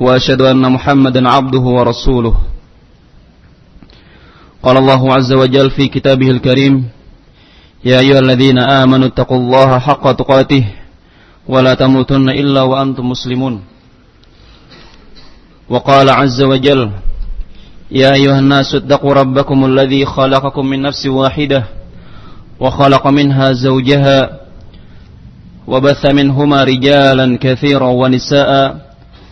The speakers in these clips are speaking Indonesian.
وأشهد أن محمدا عبده ورسوله. قال الله عز وجل في كتابه الكريم يا أيها الذين آمنوا اتقوا الله حق تقاته ولا تموتن إلا وأنتم مسلمون. وقال عز وجل يا أيها الناس اتقوا ربكم الذي خلقكم من نفس واحدة وخلق منها زوجها وبث منهما رجالا كثيرا ونساء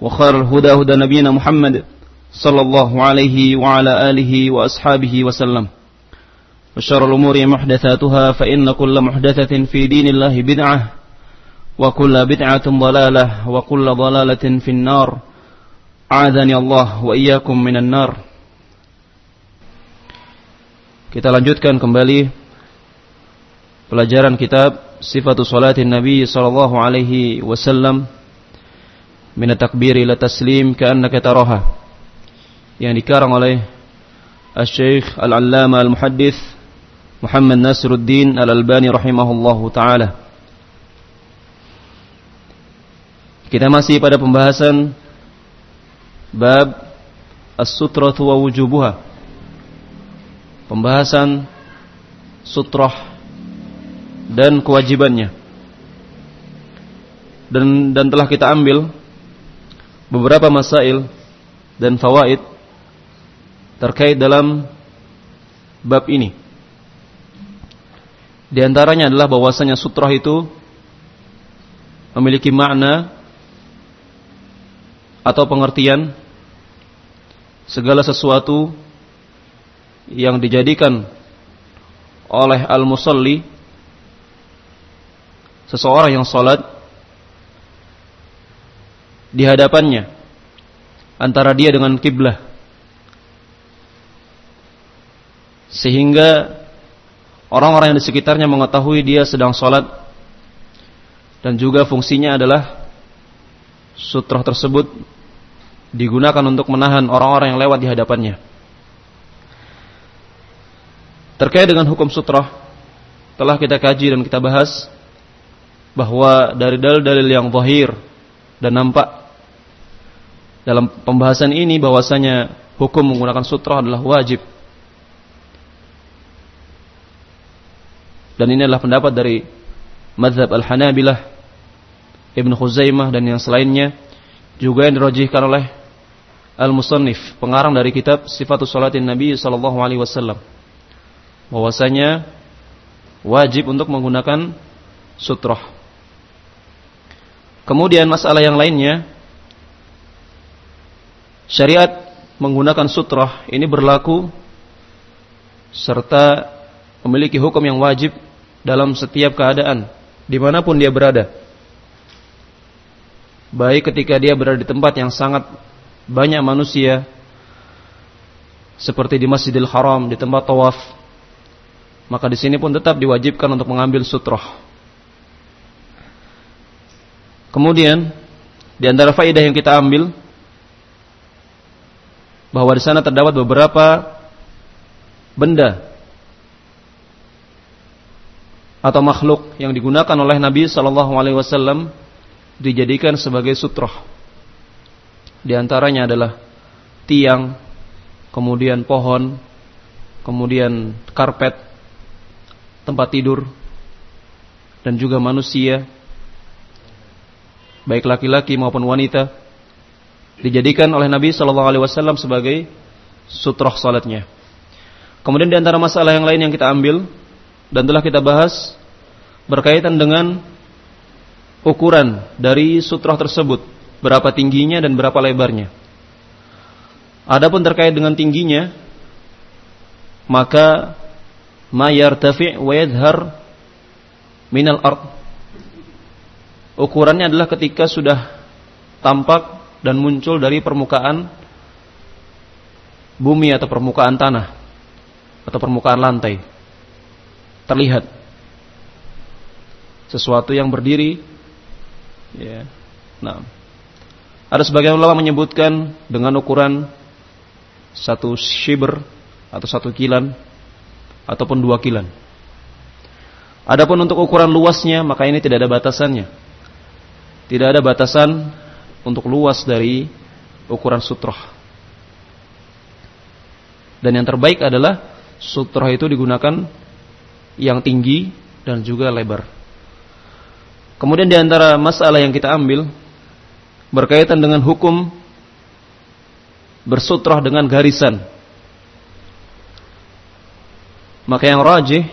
وخير الهدى هدى نبينا محمد صلى الله عليه وعلى آله وأصحابه وسلم. وشر الأمور محدثاتها فإن كل محدثة في دين الله بدعة وكل بدعة ضلالة وكل ضلالة في النار. أعاذني الله وإياكم من النار. Kita lanjutkan kembali pelajaran kitab Sifatul Salatin Nabi sallallahu alaihi wasallam. Min takbir ila taslim ka'annaka taraha yang dikarang oleh Al-Syekh Al-Allama Al-Muhaddith Muhammad Nasruddin Al-Albani rahimahullahu taala. Kita masih pada pembahasan bab as-sutratu wa wujubuha. Pembahasan sutrah dan kewajibannya. Dan dan telah kita ambil beberapa masail dan fawaid terkait dalam bab ini. Di antaranya adalah bahwasanya sutrah itu memiliki makna atau pengertian segala sesuatu yang dijadikan oleh al-musalli seseorang yang salat di hadapannya antara dia dengan kiblah. Sehingga orang-orang yang di sekitarnya mengetahui dia sedang salat dan juga fungsinya adalah sutrah tersebut digunakan untuk menahan orang-orang yang lewat di hadapannya. Terkait dengan hukum sutrah telah kita kaji dan kita bahas bahwa dari dalil-dalil yang zahir dan nampak dalam pembahasan ini bahwasanya hukum menggunakan sutrah adalah wajib. Dan ini adalah pendapat dari mazhab Al-Hanabilah, Ibn Khuzaimah dan yang selainnya juga yang dirajihkan oleh Al-Musannif, pengarang dari kitab Sifatus Salatin Nabi sallallahu alaihi wasallam bahwasanya wajib untuk menggunakan sutroh. Kemudian masalah yang lainnya, syariat menggunakan sutroh ini berlaku serta memiliki hukum yang wajib dalam setiap keadaan, di mana pun dia berada. Baik ketika dia berada di tempat yang sangat banyak manusia, seperti di Masjidil Haram, di tempat tawaf, maka di sini pun tetap diwajibkan untuk mengambil sutroh. Kemudian di antara faedah yang kita ambil bahwa di sana terdapat beberapa benda atau makhluk yang digunakan oleh Nabi Shallallahu Alaihi Wasallam dijadikan sebagai sutroh. Di antaranya adalah tiang, kemudian pohon, kemudian karpet, tempat tidur dan juga manusia baik laki-laki maupun wanita dijadikan oleh Nabi Shallallahu alaihi wasallam sebagai sutroh salatnya. Kemudian di antara masalah yang lain yang kita ambil dan telah kita bahas berkaitan dengan ukuran dari sutroh tersebut, berapa tingginya dan berapa lebarnya. Adapun terkait dengan tingginya, maka ma yartafi' wa minal ard. Ukurannya adalah ketika sudah tampak dan muncul dari permukaan bumi atau permukaan tanah atau permukaan lantai. Terlihat sesuatu yang berdiri ya. Nah, ada sebagian ulama menyebutkan dengan ukuran satu shibr atau satu kilan ataupun dua kilan. Adapun untuk ukuran luasnya maka ini tidak ada batasannya. Tidak ada batasan untuk luas dari ukuran sutroh. Dan yang terbaik adalah sutroh itu digunakan yang tinggi dan juga lebar. Kemudian di antara masalah yang kita ambil berkaitan dengan hukum bersutrah dengan garisan. Maka yang rajih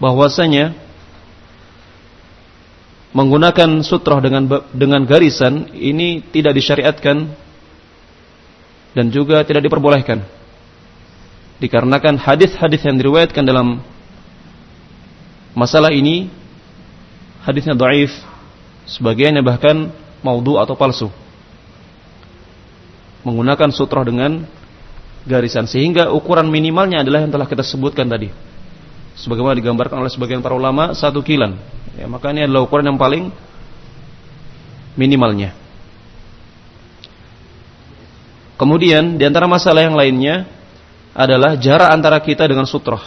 bahwasanya menggunakan sutrah dengan dengan garisan ini tidak disyariatkan dan juga tidak diperbolehkan. Dikarenakan hadis-hadis yang diriwayatkan dalam masalah ini hadisnya dhaif, sebagiannya bahkan maudhu atau palsu. Menggunakan sutroh dengan garisan sehingga ukuran minimalnya adalah yang telah kita sebutkan tadi. Sebagaimana digambarkan oleh sebagian para ulama satu kilan ya, maka ini adalah ukuran yang paling minimalnya. Kemudian di antara masalah yang lainnya adalah jarak antara kita dengan sutroh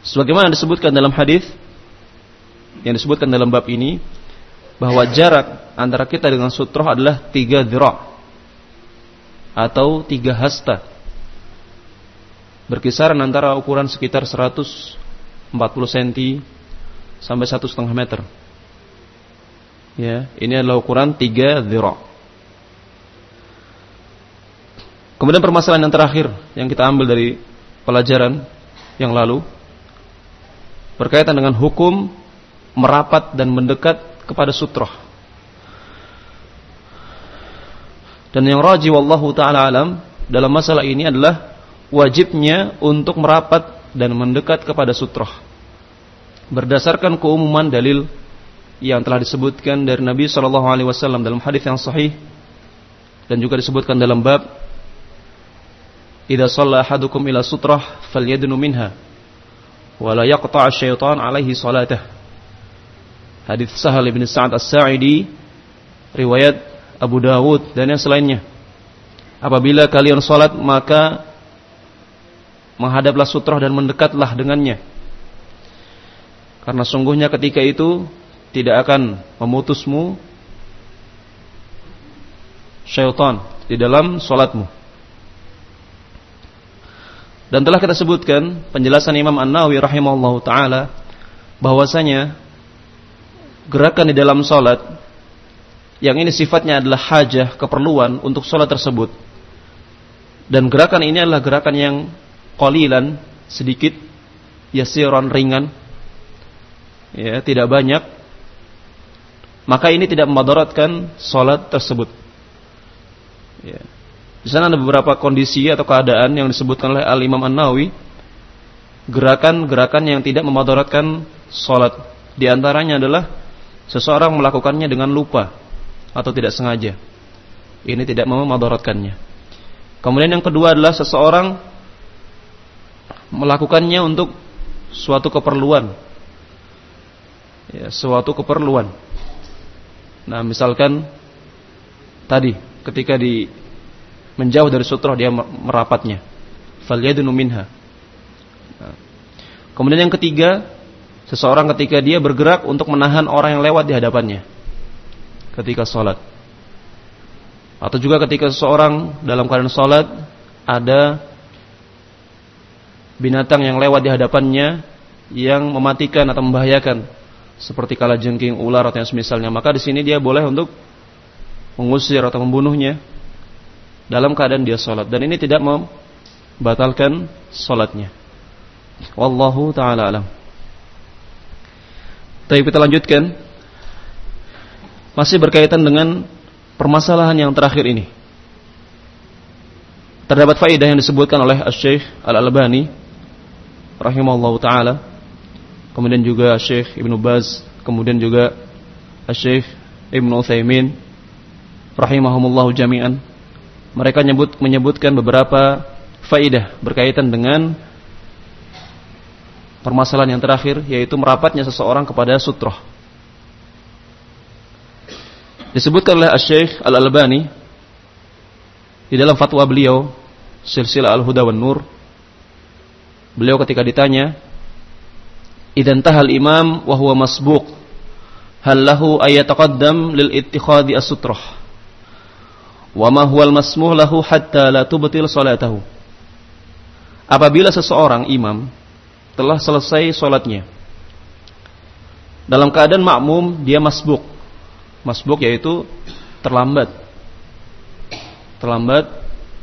sebagaimana disebutkan dalam hadis yang disebutkan dalam bab ini bahwa jarak antara kita dengan sutroh adalah tiga dhira' atau tiga hasta. Berkisaran antara ukuran sekitar 140 cm sampai satu setengah meter. Ya, ini adalah ukuran tiga zira. Kemudian permasalahan yang terakhir yang kita ambil dari pelajaran yang lalu berkaitan dengan hukum merapat dan mendekat kepada sutroh. Dan yang raji wallahu taala alam dalam masalah ini adalah wajibnya untuk merapat dan mendekat kepada sutroh. Berdasarkan keumuman dalil yang telah disebutkan dari Nabi Shallallahu Alaihi Wasallam dalam hadis yang sahih dan juga disebutkan dalam bab Idza ahadukum ila sutrah minha wa la syaitan alaihi salatah. Hadis Sahal bin Sa'ad As-Sa'idi riwayat Abu Dawud dan yang selainnya. Apabila kalian sholat maka menghadaplah sutroh dan mendekatlah dengannya. Karena sungguhnya ketika itu tidak akan memutusmu syaitan di dalam sholatmu. Dan telah kita sebutkan penjelasan Imam An-Nawawi rahimahullah taala bahwasanya gerakan di dalam sholat yang ini sifatnya adalah hajah, keperluan untuk sholat tersebut. Dan gerakan ini adalah gerakan yang qalilan, sedikit, yasiran, ringan, ya, tidak banyak. Maka ini tidak memadaratkan sholat tersebut. Ya. Di sana ada beberapa kondisi atau keadaan yang disebutkan oleh Al Imam An Nawawi, gerakan-gerakan yang tidak memadaratkan sholat. Di antaranya adalah seseorang melakukannya dengan lupa atau tidak sengaja. Ini tidak memadaratkannya. Kemudian yang kedua adalah seseorang melakukannya untuk suatu keperluan. Ya, suatu keperluan. Nah, misalkan tadi ketika di menjauh dari sutroh dia merapatnya. Falyadunu minha. Nah. Kemudian yang ketiga, seseorang ketika dia bergerak untuk menahan orang yang lewat di hadapannya ketika sholat. Atau juga ketika seseorang dalam keadaan sholat ada binatang yang lewat di hadapannya yang mematikan atau membahayakan seperti kala jengking, ular atau yang semisalnya, maka di sini dia boleh untuk mengusir atau membunuhnya dalam keadaan dia sholat dan ini tidak membatalkan sholatnya. Wallahu taala alam. Tapi kita lanjutkan masih berkaitan dengan permasalahan yang terakhir ini. Terdapat faedah yang disebutkan oleh Syekh Al-Albani rahimahullahu taala. Kemudian juga Syekh Ibnu Baz, kemudian juga Syekh Ibnu Utsaimin rahimahumullahu jami'an. Mereka menyebut menyebutkan beberapa faedah berkaitan dengan permasalahan yang terakhir yaitu merapatnya seseorang kepada sutroh. Disebutkan oleh Syekh Al-Albani di dalam fatwa beliau Silsilah Al-Huda wan Nur beliau ketika ditanya idan tahal imam wa huwa masbuq hal lahu ayataqaddam lil ittikhadi as-sutrah wa ma huwa al-masmuh lahu hatta la tubtil salatahu apabila seseorang imam telah selesai salatnya dalam keadaan makmum dia masbuk Masbuk yaitu terlambat. Terlambat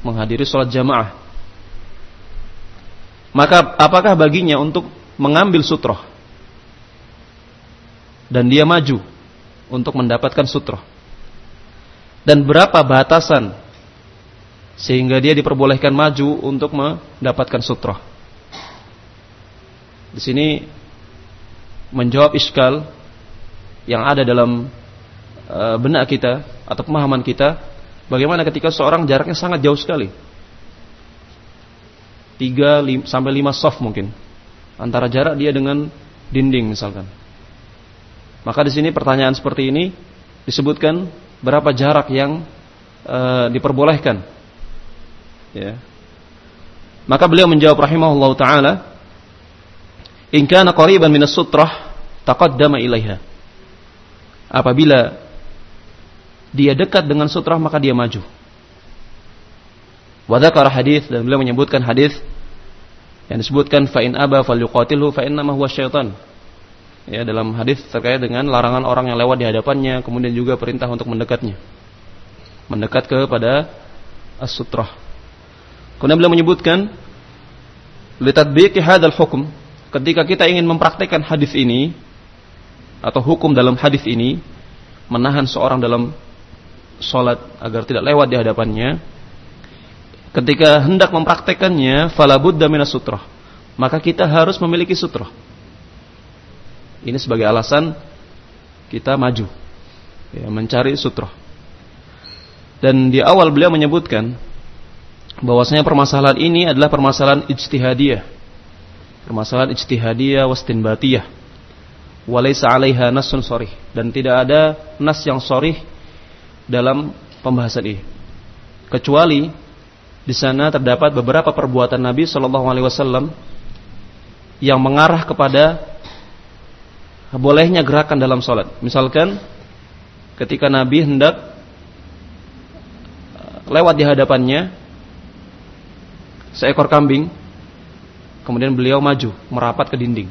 menghadiri sholat jamaah. Maka apakah baginya untuk mengambil sutroh? Dan dia maju untuk mendapatkan sutroh. Dan berapa batasan sehingga dia diperbolehkan maju untuk mendapatkan sutroh? Di sini menjawab iskal yang ada dalam Eh, benak kita atau pemahaman kita bagaimana ketika seorang jaraknya sangat jauh sekali. 3 sampai 5 soft mungkin antara jarak dia dengan dinding misalkan. Maka di sini pertanyaan seperti ini disebutkan berapa jarak yang e, diperbolehkan. Ya. Maka beliau menjawab rahimahullah taala, "In kana qariban min as-sutrah taqaddama ilaiha." Apabila dia dekat dengan sutra maka dia maju. Wadakar hadis dan beliau menyebutkan hadis yang disebutkan fa in aba falyuqatilhu fa innama huwa syaitan. Ya, dalam hadis terkait dengan larangan orang yang lewat di hadapannya, kemudian juga perintah untuk mendekatnya. Mendekat kepada as-sutrah. Kemudian beliau menyebutkan litadbiqi hadzal hukum, ketika kita ingin mempraktekkan hadis ini atau hukum dalam hadis ini, menahan seorang dalam sholat agar tidak lewat di hadapannya, ketika hendak mempraktekannya, falabud minas sutroh. Maka kita harus memiliki sutroh. Ini sebagai alasan kita maju, ya, mencari sutroh. Dan di awal beliau menyebutkan bahwasanya permasalahan ini adalah permasalahan ijtihadiyah. Permasalahan ijtihadiyah wastinbatiyah. Walaysa 'alaiha nasun sorih dan tidak ada nas yang sorih dalam pembahasan ini. Kecuali di sana terdapat beberapa perbuatan Nabi Shallallahu Alaihi Wasallam yang mengarah kepada bolehnya gerakan dalam sholat. Misalkan ketika Nabi hendak uh, lewat di hadapannya seekor kambing, kemudian beliau maju merapat ke dinding,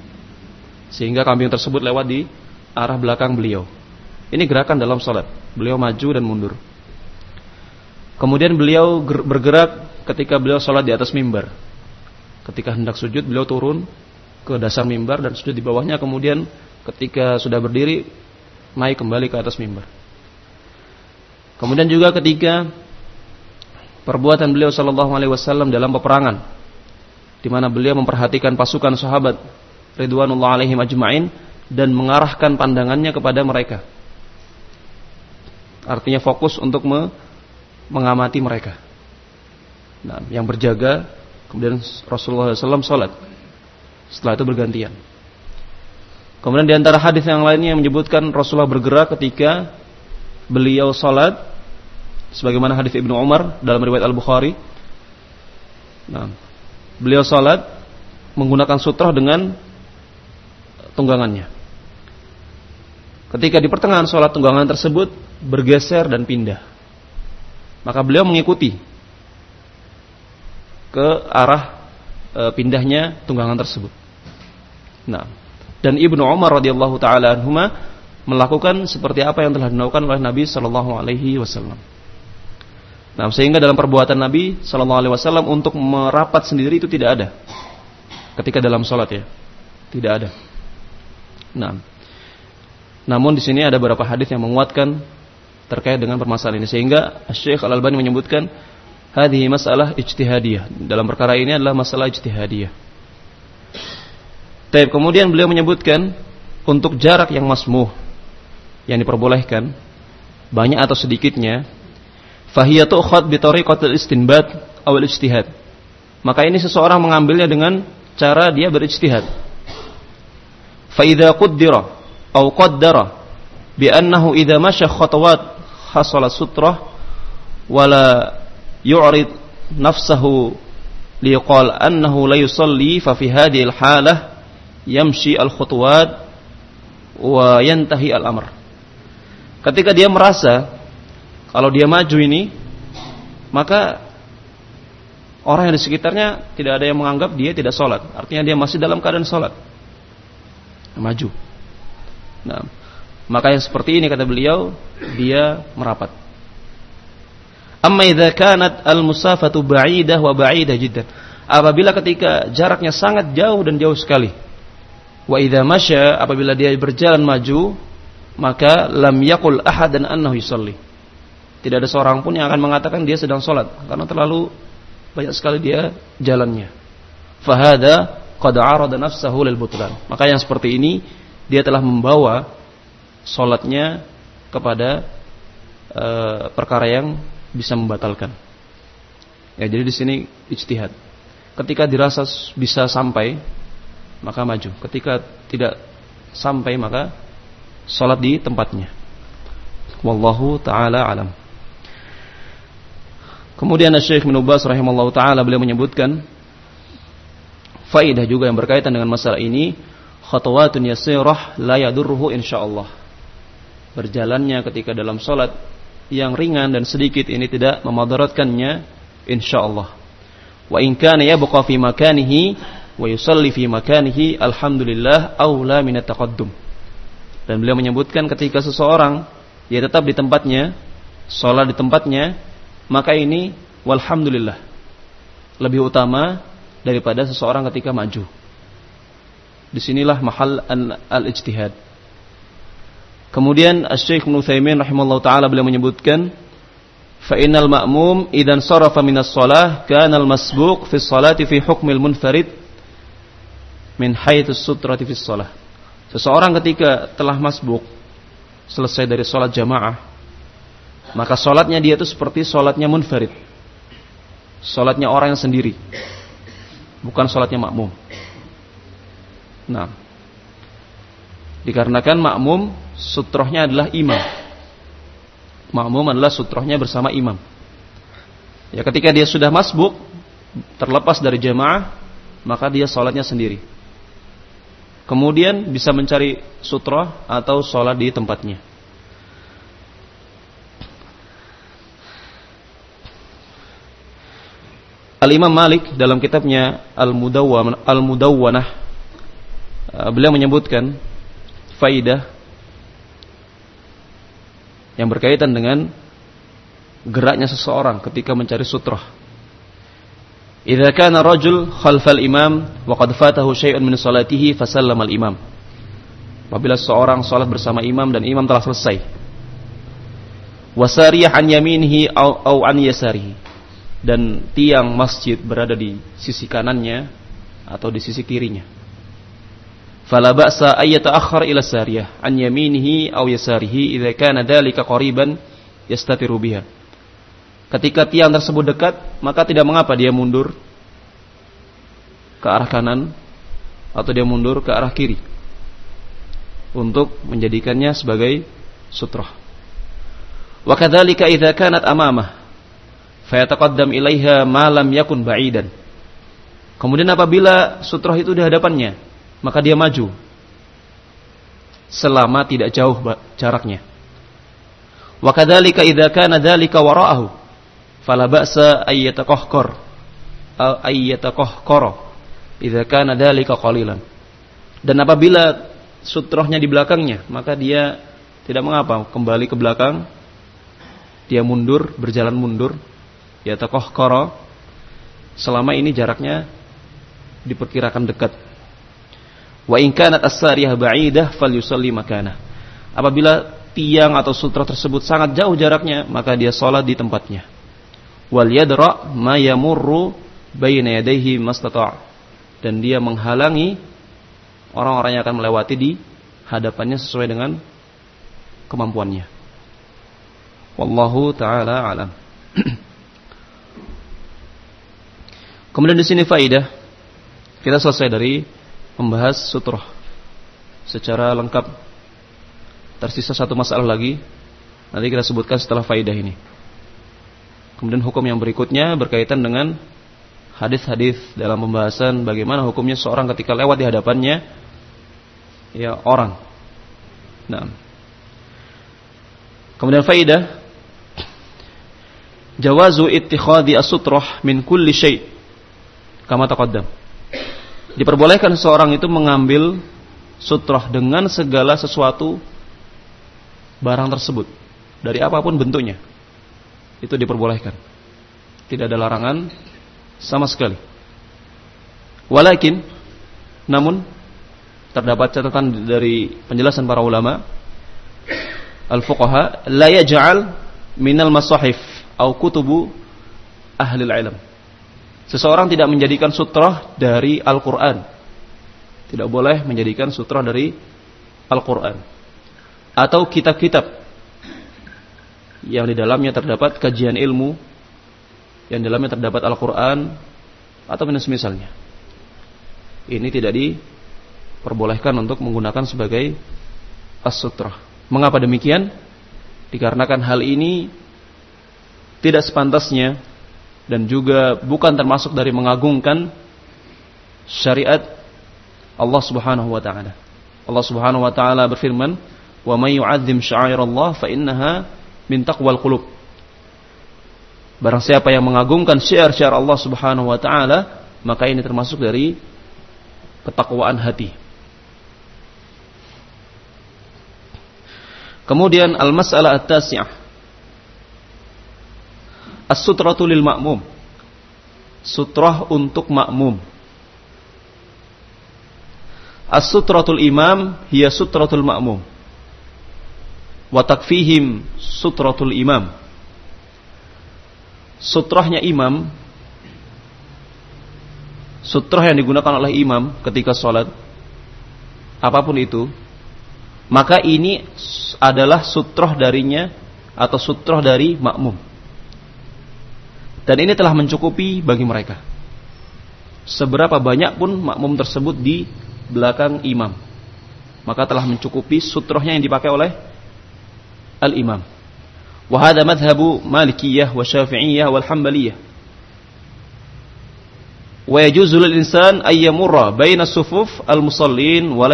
sehingga kambing tersebut lewat di arah belakang beliau. Ini gerakan dalam sholat. Beliau maju dan mundur. Kemudian beliau bergerak ketika beliau sholat di atas mimbar. Ketika hendak sujud, beliau turun ke dasar mimbar dan sujud di bawahnya. Kemudian ketika sudah berdiri, naik kembali ke atas mimbar. Kemudian juga ketika perbuatan beliau Shallallahu Alaihi Wasallam dalam peperangan, di mana beliau memperhatikan pasukan sahabat Ridwanullah alaihim ajma'in dan mengarahkan pandangannya kepada mereka Artinya fokus untuk me mengamati mereka. Nah, yang berjaga kemudian Rasulullah SAW sholat. Setelah itu bergantian. Kemudian di antara hadis yang lainnya yang menyebutkan Rasulullah bergerak ketika beliau sholat, sebagaimana hadis Ibnu Umar dalam riwayat Al Bukhari. Nah, beliau sholat menggunakan sutra dengan tunggangannya. Ketika di pertengahan sholat tunggangan tersebut bergeser dan pindah. Maka beliau mengikuti ke arah e, pindahnya tunggangan tersebut. Nah, dan Ibnu Umar radhiyallahu taala anhuma melakukan seperti apa yang telah dilakukan oleh Nabi sallallahu alaihi wasallam. Nah, sehingga dalam perbuatan Nabi Shallallahu Alaihi Wasallam untuk merapat sendiri itu tidak ada. Ketika dalam sholat ya, tidak ada. Nah, namun di sini ada beberapa hadis yang menguatkan terkait dengan permasalahan ini sehingga Syekh Al Albani menyebutkan hadhi masalah ijtihadiyah. Dalam perkara ini adalah masalah ijtihadiyah. Tapi kemudian beliau menyebutkan untuk jarak yang masmuh yang diperbolehkan banyak atau sedikitnya Fahiyatu tu'khad bi tariqatil istinbat awal ijtihad. Maka ini seseorang mengambilnya dengan cara dia berijtihad. Fa idza qaddara aw qaddara bi annahu idza masya khatawat hasala sutrah wala yu'rid nafsahu liqal annahu la yusalli fa fi hadhihi al-halah yamshi al-khutuwat wa yantahi al-amr. Ketika dia merasa kalau dia maju ini, maka orang yang di sekitarnya tidak ada yang menganggap dia tidak sholat. Artinya dia masih dalam keadaan sholat. Maju. Nah, maka yang seperti ini kata beliau, dia merapat. Amma idza kanat al-musafatu ba'idah wa ba'idah jiddan. Apabila ketika jaraknya sangat jauh dan jauh sekali. Wa idza masya apabila dia berjalan maju, maka lam yakul ahad dan annahu yusalli. Tidak ada seorang pun yang akan mengatakan dia sedang sholat karena terlalu banyak sekali dia jalannya. Fahada qad arada nafsahu lil butlan. Maka yang seperti ini dia telah membawa sholatnya kepada uh, perkara yang bisa membatalkan. Ya, jadi di sini ijtihad. Ketika dirasa bisa sampai, maka maju. Ketika tidak sampai, maka sholat di tempatnya. Wallahu taala alam. Kemudian Syekh bin Ubas rahimahullah taala beliau menyebutkan faidah juga yang berkaitan dengan masalah ini khatawatun yasirah la yadurruhu insyaallah. Berjalannya ketika dalam salat yang ringan dan sedikit ini tidak memadaratkannya insyaallah. Wa in kana yabqa fi makanihi wa yusalli fi makanihi alhamdulillah aula min taqaddum. Dan beliau menyebutkan ketika seseorang dia tetap di tempatnya, salat di tempatnya, maka ini walhamdulillah lebih utama daripada seseorang ketika maju. Di sinilah mahal al-ijtihad. Kemudian Syekh Ibnu Utsaimin rahimallahu taala beliau menyebutkan fa innal ma'mum idan sarafa minas shalah kana al-masbuq fi sholati fi hukmil munfarid min haitsu sutrati fi shalah. Seseorang ketika telah masbuk selesai dari sholat jamaah maka sholatnya dia itu seperti sholatnya munfarid. Sholatnya orang yang sendiri. Bukan sholatnya makmum. Nah. Dikarenakan makmum sutrohnya adalah imam. Makmum adalah sutrohnya bersama imam. Ya ketika dia sudah masbuk, terlepas dari jamaah, maka dia sholatnya sendiri. Kemudian bisa mencari sutroh atau sholat di tempatnya. Al-Imam Malik dalam kitabnya Al-Mudawwanah Al uh, beliau menyebutkan faidah yang berkaitan dengan geraknya seseorang ketika mencari sutrah. Idza kana rajul khalfal imam wa qad fatahu syai'un min salatihi fasallama al-imam. Apabila seorang salat bersama imam dan imam telah selesai. Wasariyah an yaminihi au an yasarihi dan tiang masjid berada di sisi kanannya atau di sisi kirinya. Fala ba'sa ay yata'akhkhar ila sariyah an yaminihi aw yasarihi idza kana dhalika qariban yastatiru biha. Ketika tiang tersebut dekat, maka tidak mengapa dia mundur ke arah kanan atau dia mundur ke arah kiri untuk menjadikannya sebagai sutrah. Wa kadzalika idza kanat amamah fayataqaddam ilaiha ma lam yakun ba'idan. Kemudian apabila sutroh itu di hadapannya, maka dia maju selama tidak jauh jaraknya. Wa kadzalika idza kana dzalika wara'ahu fala ba'sa ay yataqahqar ay idza kana dzalika qalilan. Dan apabila sutrohnya di belakangnya, maka dia tidak mengapa kembali ke belakang, dia mundur, berjalan mundur yatakohkara selama ini jaraknya diperkirakan dekat. Wa in kanat as-sariyah ba'idah falyusalli makana. Apabila tiang atau sutra tersebut sangat jauh jaraknya, maka dia sholat di tempatnya. Wal yadra ma yamurru baina yadayhi mastata' dan dia menghalangi orang-orang yang akan melewati di hadapannya sesuai dengan kemampuannya. Wallahu taala alam. Kemudian di sini faidah kita selesai dari membahas sutroh secara lengkap. Tersisa satu masalah lagi. Nanti kita sebutkan setelah faidah ini. Kemudian hukum yang berikutnya berkaitan dengan hadis-hadis dalam pembahasan bagaimana hukumnya seorang ketika lewat di hadapannya ya orang. Nah. Kemudian faidah jawazu ittikhadi as-sutrah min kulli syai' kama taqaddam. Diperbolehkan seorang itu mengambil sutroh dengan segala sesuatu barang tersebut dari apa pun bentuknya. Itu diperbolehkan. Tidak ada larangan sama sekali. Walakin namun terdapat catatan dari penjelasan para ulama al-fuqaha la yaj'al minal masahif au kutubu ahli ilm Seseorang tidak menjadikan sutrah dari Al-Quran. Tidak boleh menjadikan sutrah dari Al-Quran. Atau kitab-kitab yang di dalamnya terdapat kajian ilmu, yang di dalamnya terdapat Al-Quran, atau misalnya. Ini tidak diperbolehkan untuk menggunakan sebagai as-sutrah. Mengapa demikian? Dikarenakan hal ini tidak sepantasnya dan juga bukan termasuk dari mengagungkan syariat Allah Subhanahu wa taala. Allah Subhanahu wa taala berfirman, "Wa may yu'azzim sya'airallah fa innaha min taqwal qulub." Barang siapa yang mengagungkan syiar-syiar Allah Subhanahu wa taala, maka ini termasuk dari ketakwaan hati. Kemudian al-mas'alah at-tasi'ah As-sutratu lil makmum. Sutrah untuk makmum. As-sutratul imam hiya sutratul makmum. Wa takfihim sutratul imam. Sutrahnya imam sutrah yang digunakan oleh imam ketika sholat apa pun itu maka ini adalah sutroh darinya atau sutroh dari makmum dan ini telah mencukupi bagi mereka. Seberapa banyak pun makmum tersebut di belakang imam. Maka telah mencukupi sutrohnya yang dipakai oleh al-imam. Wahada madhabu malikiyah wa syafi'iyah wal hambaliyah. Wa yajuzu insan ay yamurra baina sufuf al-musallin wa.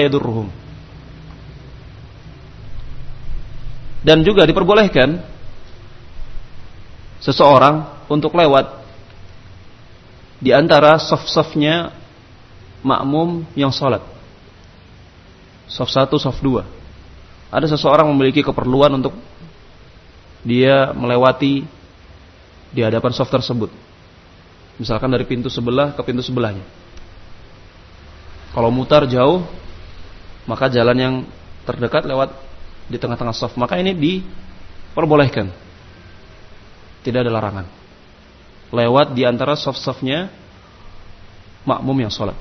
Dan juga diperbolehkan seseorang untuk lewat di antara soft-softnya makmum yang sholat. Soft satu, soft dua. Ada seseorang memiliki keperluan untuk dia melewati di hadapan soft tersebut. Misalkan dari pintu sebelah ke pintu sebelahnya. Kalau mutar jauh, maka jalan yang terdekat lewat di tengah-tengah soft. Maka ini diperbolehkan. Tidak ada larangan lewat di antara soft-softnya makmum yang sholat.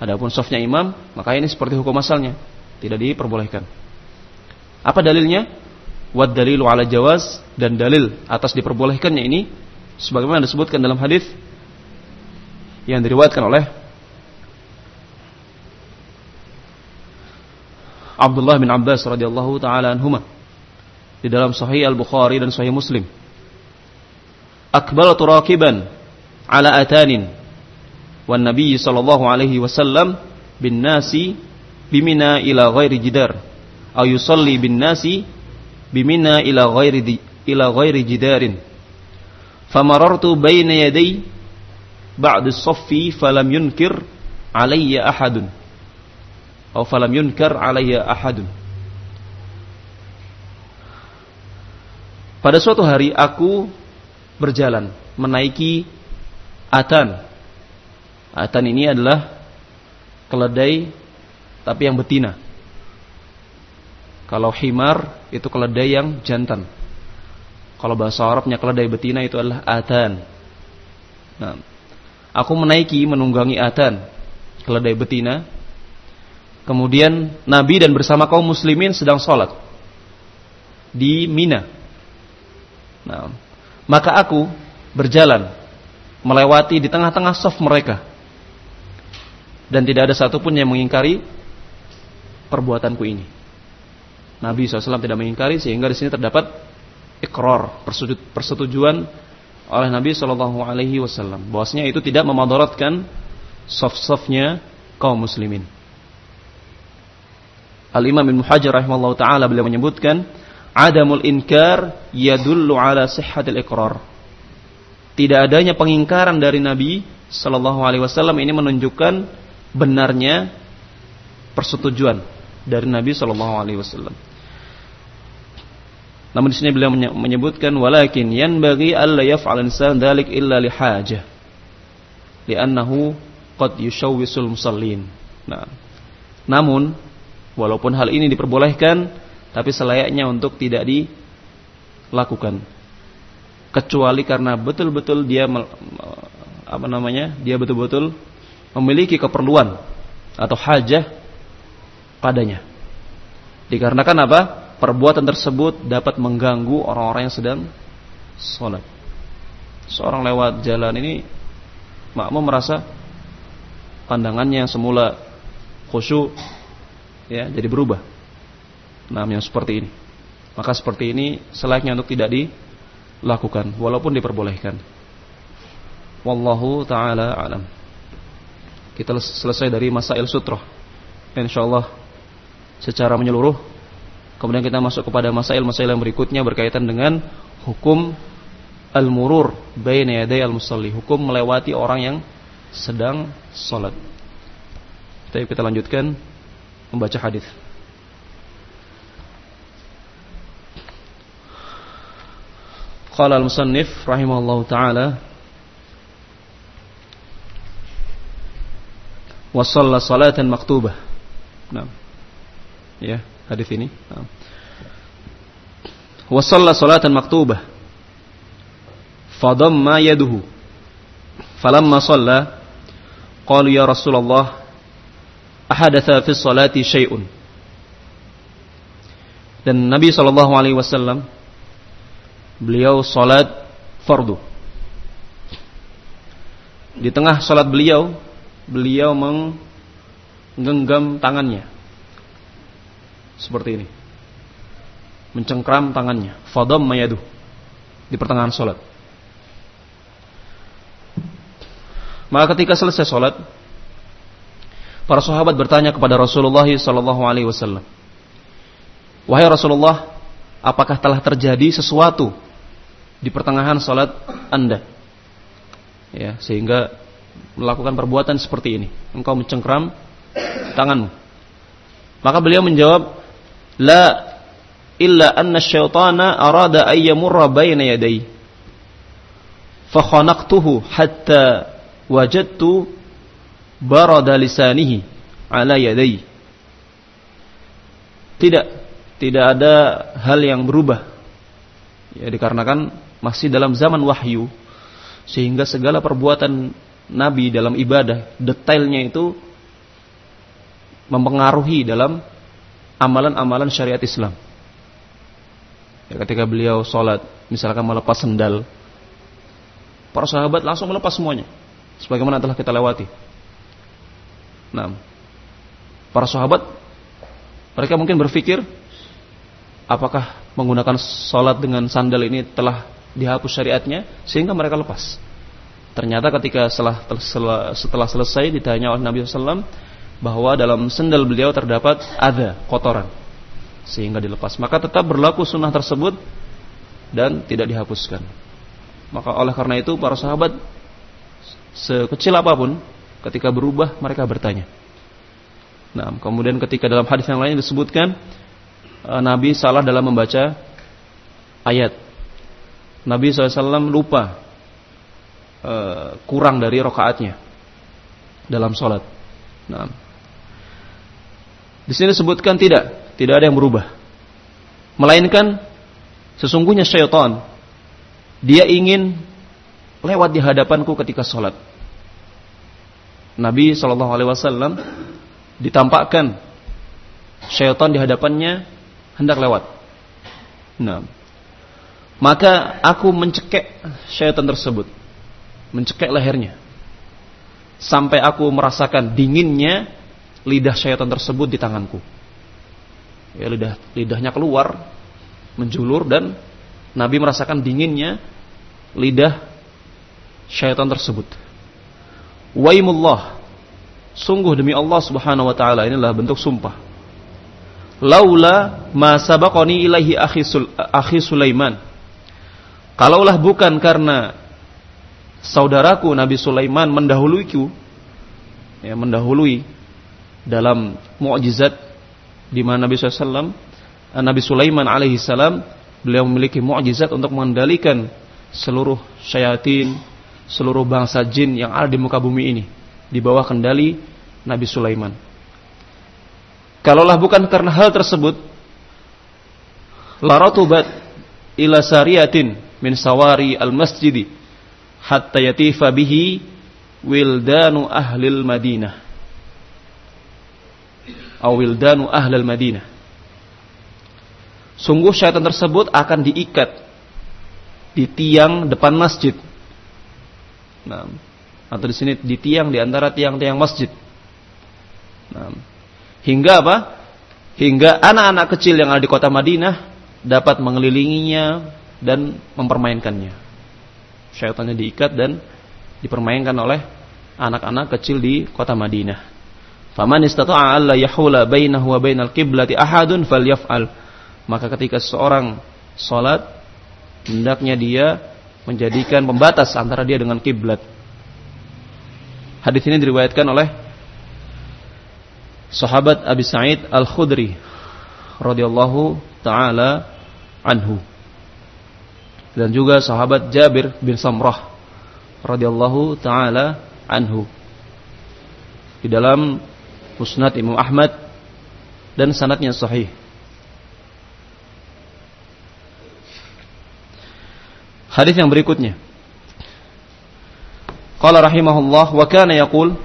Adapun softnya imam, maka ini seperti hukum asalnya, tidak diperbolehkan. Apa dalilnya? Wad dalilu ala jawaz dan dalil atas diperbolehkannya ini sebagaimana disebutkan dalam hadis yang diriwayatkan oleh Abdullah bin Abbas radhiyallahu taala anhuma di dalam Sahih Al-Bukhari dan Sahih Muslim akbaltu rakiban ala atanin wan nabiy sallallahu alaihi wasallam bin nasi bimina ila ghairi jidar aw yusalli bin nasi bimina ila ghairi ila ghairi jidarin famarartu baina yaday ba'd as-saffi falam yunkir alayya ahadun atau falam yunkar alayya ahadun pada suatu hari aku berjalan menaiki atan. Atan ini adalah keledai tapi yang betina. Kalau himar itu keledai yang jantan. Kalau bahasa Arabnya keledai betina itu adalah atan. Nah, aku menaiki menunggangi atan keledai betina. Kemudian Nabi dan bersama kaum muslimin sedang sholat di Mina. Nah, maka aku berjalan melewati di tengah-tengah soft mereka. Dan tidak ada satupun yang mengingkari perbuatanku ini. Nabi SAW tidak mengingkari sehingga di sini terdapat ikrar persetujuan oleh Nabi Shallallahu Alaihi bahwasanya itu tidak memadaratkan soft-softnya kaum muslimin. Al Imam Ibnu Hajar rahimahullah taala beliau menyebutkan adamul inkar yadullu ala sihhatil ikrar. Tidak adanya pengingkaran dari Nabi Shallallahu Alaihi Wasallam ini menunjukkan benarnya persetujuan dari Nabi Shallallahu Alaihi Wasallam. Namun di sini beliau menyebutkan walakin yanbaghi alla yaf'al insan dzalik illa li hajah. Li'annahu qad yushawwisul musallin. Nah, namun walaupun hal ini diperbolehkan tapi selayaknya untuk tidak dilakukan kecuali karena betul-betul dia apa namanya? dia betul-betul memiliki keperluan atau hajah padanya. Dikarenakan apa? perbuatan tersebut dapat mengganggu orang-orang yang sedang sholat. Seorang lewat jalan ini makmum merasa pandangannya yang semula khusyuk ya jadi berubah. Nah, yang seperti ini. Maka seperti ini selayaknya untuk tidak dilakukan walaupun diperbolehkan. Wallahu taala alam. Kita selesai dari masail sutroh. Insyaallah secara menyeluruh Kemudian kita masuk kepada masail-masail yang berikutnya berkaitan dengan hukum al-murur baina yaday al-musalli, hukum melewati orang yang sedang. Kita kita lanjutkan membaca hadis. Qala al-musannif rahimahullahu taala wa maktubah. Nah. Ya hadis ini. Wa shalla salatan maktubah. Fadamma yaduhu. Falamma shalla qalu ya Rasulullah ahadatha fi. Dan Nabi sallallahu alaihi wasallam beliau salat fardu. Di tengah salat beliau, beliau menggenggam tangannya seperti ini. Mencengkram tangannya. Fadam mayadu. Di pertengahan sholat. Maka ketika selesai sholat, para sahabat bertanya kepada Rasulullah Sallallahu Alaihi Wasallam, wahai Rasulullah, apakah telah terjadi sesuatu di pertengahan sholat anda? Ya, sehingga melakukan perbuatan seperti ini. Engkau mencengkram tanganmu. Maka beliau menjawab, La illa anna syaitana arada an yamurra bayna yaday. Fakhanaqtuhu hatta wajadtu barada lisanihi ala yaday. Tidak, tidak ada hal yang berubah. Ya dikarenakan masih dalam zaman wahyu sehingga segala perbuatan Nabi dalam ibadah detailnya itu mempengaruhi dalam amalan-amalan syariat Islam. Ya, ketika beliau sholat, misalkan melepas sendal, para sahabat langsung melepas semuanya, sebagaimana telah kita lewati. Nah, para sahabat mereka mungkin berpikir, apakah menggunakan sholat dengan sandal ini telah dihapus syariatnya, sehingga mereka lepas. Ternyata ketika setelah, setelah selesai ditanya oleh Nabi SAW, bahwa dalam sendal beliau terdapat ada kotoran sehingga dilepas. Maka tetap berlaku sunnah tersebut dan tidak dihapuskan. Maka oleh karena itu para sahabat sekecil apa pun ketika berubah mereka bertanya. Nah kemudian ketika dalam hadis yang lain disebutkan eh, Nabi salah dalam membaca ayat Nabi SAW lupa uh, kurang dari rokaatnya dalam sholat. Nah, di sini disebutkan tidak, tidak ada yang berubah, melainkan sesungguhnya syaitan dia ingin lewat di hadapanku ketika sholat. Nabi Shallallahu Alaihi Wasallam ditampakkan syaitan di hadapannya hendak lewat. Nah, maka aku mencekek syaitan tersebut, mencekek lehernya, sampai aku merasakan dinginnya lidah syaitan tersebut di tanganku. Ya, lidah lidahnya keluar, menjulur dan Nabi merasakan dinginnya lidah syaitan tersebut. Waimullah. Sungguh demi Allah Subhanahu wa taala inilah bentuk sumpah. Laula ma sabaqani ilaihi akhi, akhi Sulaiman. Kalaulah bukan karena saudaraku Nabi Sulaiman mendahuluiku ya mendahului dalam mukjizat di mana Nabi SAW Nabi Sulaiman alaihi salam beliau memiliki mukjizat untuk mengendalikan seluruh syayatin, seluruh bangsa jin yang ada di muka bumi ini di bawah kendali Nabi Sulaiman. Kalaulah bukan karena hal tersebut, laratubat ila sariyatin min sawari al-masjidi hatta yatifa bihi wildanu ahlil Madinah. Atau wildanu ahlil Madinah. Sungguh syaitan tersebut akan diikat di tiang depan masjid Nah, atau di sini di tiang di antara tiang-tiang masjid. Nah, hingga apa? Hingga anak-anak kecil yang ada di kota Madinah dapat mengelilinginya dan mempermainkannya. Syaitannya diikat dan dipermainkan oleh anak-anak kecil di kota Madinah. Faman istata'a alla yahula bainahu wa bainal qiblati ahadun falyaf'al. Maka ketika seorang salat hendaknya dia menjadikan pembatas antara dia dengan kiblat. Hadis ini diriwayatkan oleh sahabat Abi Sa'id Al-Khudri radhiyallahu taala anhu dan juga sahabat Jabir bin Samrah radhiyallahu taala anhu di dalam Musnad Imam Ahmad dan sanadnya sahih. Hadis yang berikutnya. Qala rahimahullah wa kana yaqul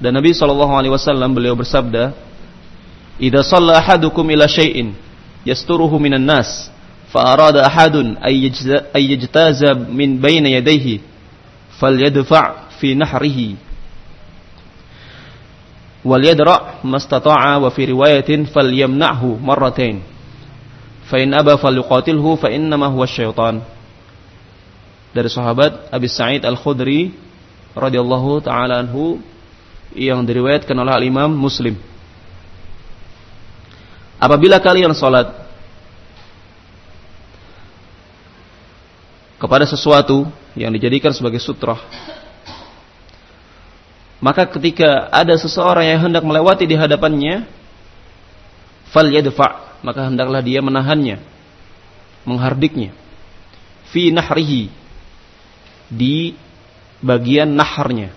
dan Nabi sallallahu alaihi wasallam beliau bersabda, "Idza shalla ahadukum ila syai'in yasturuhu minan nas, fa arada ahadun ay yajtaza min bayna yadayhi, falyadfa' fi nahrihi." Wal yadra' mastata'a wa fi riwayatin falyamna'hu marratain. Fa in aba falyuqatilhu fa innama huwa syaitan dari sahabat Abi Sa'id Al-Khudri radhiyallahu taala anhu yang diriwayatkan oleh Al-Imam Muslim. Apabila kalian salat kepada sesuatu yang dijadikan sebagai sutrah. Maka ketika ada seseorang yang hendak melewati di hadapannya fal yadfa maka hendaklah dia menahannya menghardiknya. Fi nahrihi di bagian naharnya.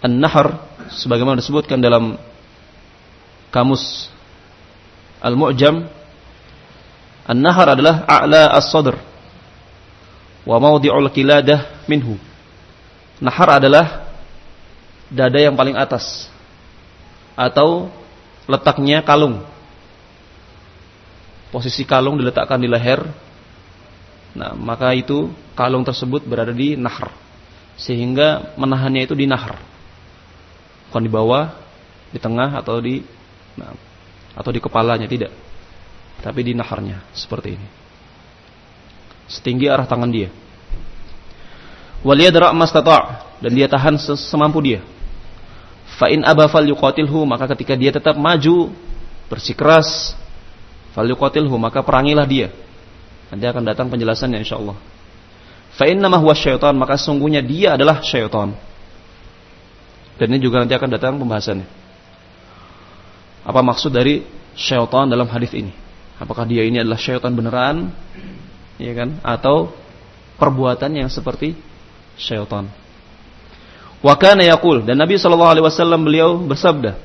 An-nahar sebagaimana disebutkan dalam kamus Al-Mu'jam An-nahar adalah a'la as-sadr wa mawdi'ul qiladah minhu. Nahar adalah dada yang paling atas atau letaknya kalung. Posisi kalung diletakkan di leher Nah, maka itu kalung tersebut berada di nahar. Sehingga menahannya itu di nahar. Bukan di bawah, di tengah atau di nah, atau di kepalanya tidak. Tapi di naharnya seperti ini. Setinggi arah tangan dia. Waliyadra mastata' dan dia tahan semampu dia. Fa in aba yuqatilhu maka ketika dia tetap maju bersikeras fal yuqatilhu maka perangilah dia Nanti akan datang penjelasannya insyaallah. Fa inna huwa syaitan, maka sungguhnya dia adalah syaitan. Dan ini juga nanti akan datang pembahasannya. Apa maksud dari syaitan dalam hadis ini? Apakah dia ini adalah syaitan beneran? Ya kan? Atau perbuatan yang seperti syaitan. Wa kana yaqul dan Nabi sallallahu alaihi wasallam beliau bersabda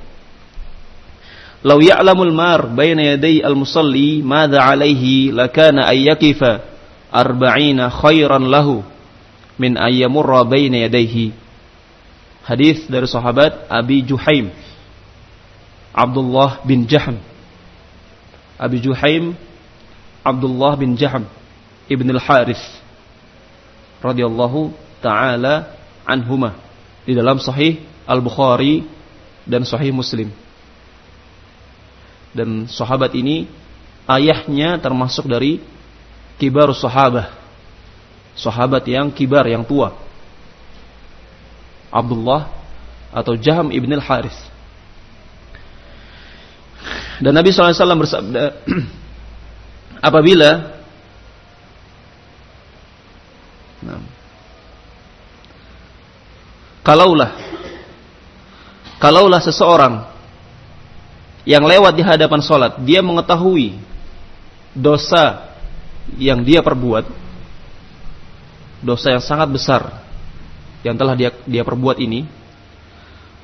Lau ya'lamul mar baina yaday al-musalli madza alaihi lakana ay yakifa arba'ina khairan lahu min ayyamurra baina yadayhi. Hadis dari sahabat Abi Juhaim Abdullah bin Jahm. Abi Juhaim Abdullah bin Jahm Ibn al-Harith radhiyallahu taala anhuma di dalam sahih Al-Bukhari dan sahih Muslim. Dan sahabat ini ayahnya termasuk dari kibar sahabat. Sahabat yang kibar, yang tua. Abdullah atau Jaham ibn al-Haris. Dan Nabi SAW bersabda, apabila kalaulah kalaulah seseorang yang lewat di hadapan sholat, dia mengetahui dosa yang dia perbuat, dosa yang sangat besar yang telah dia dia perbuat ini,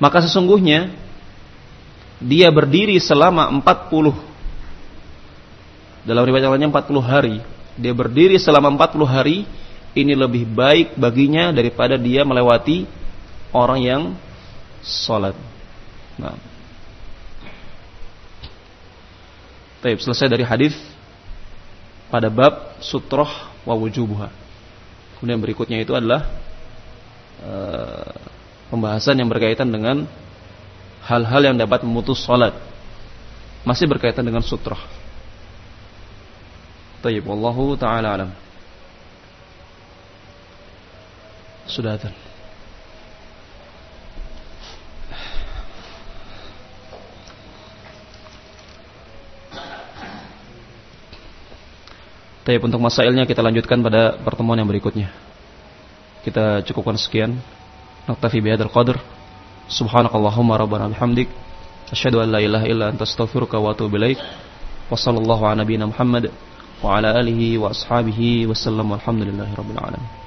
maka sesungguhnya dia berdiri selama 40 dalam riwayat lainnya 40 hari. Dia berdiri selama 40 hari ini lebih baik baginya daripada dia melewati orang yang sholat. Nah, Taib selesai dari hadis pada bab sutroh wa wujubuha. Kemudian berikutnya itu adalah uh, pembahasan yang berkaitan dengan hal-hal yang dapat memutus salat. Masih berkaitan dengan sutroh. Taib wallahu taala alam. Sudah ada. Tapi untuk masailnya kita lanjutkan pada pertemuan yang berikutnya. Kita cukupkan sekian. Naktafi bihadzal qadr. Subhanakallahumma rabbana bihamdik asyhadu an la ilaha illa anta astaghfiruka wa atubu ilaik. Wa sallallahu ala Muhammad wa ala alihi wa ashabihi wa sallam walhamdulillahi rabbil alamin.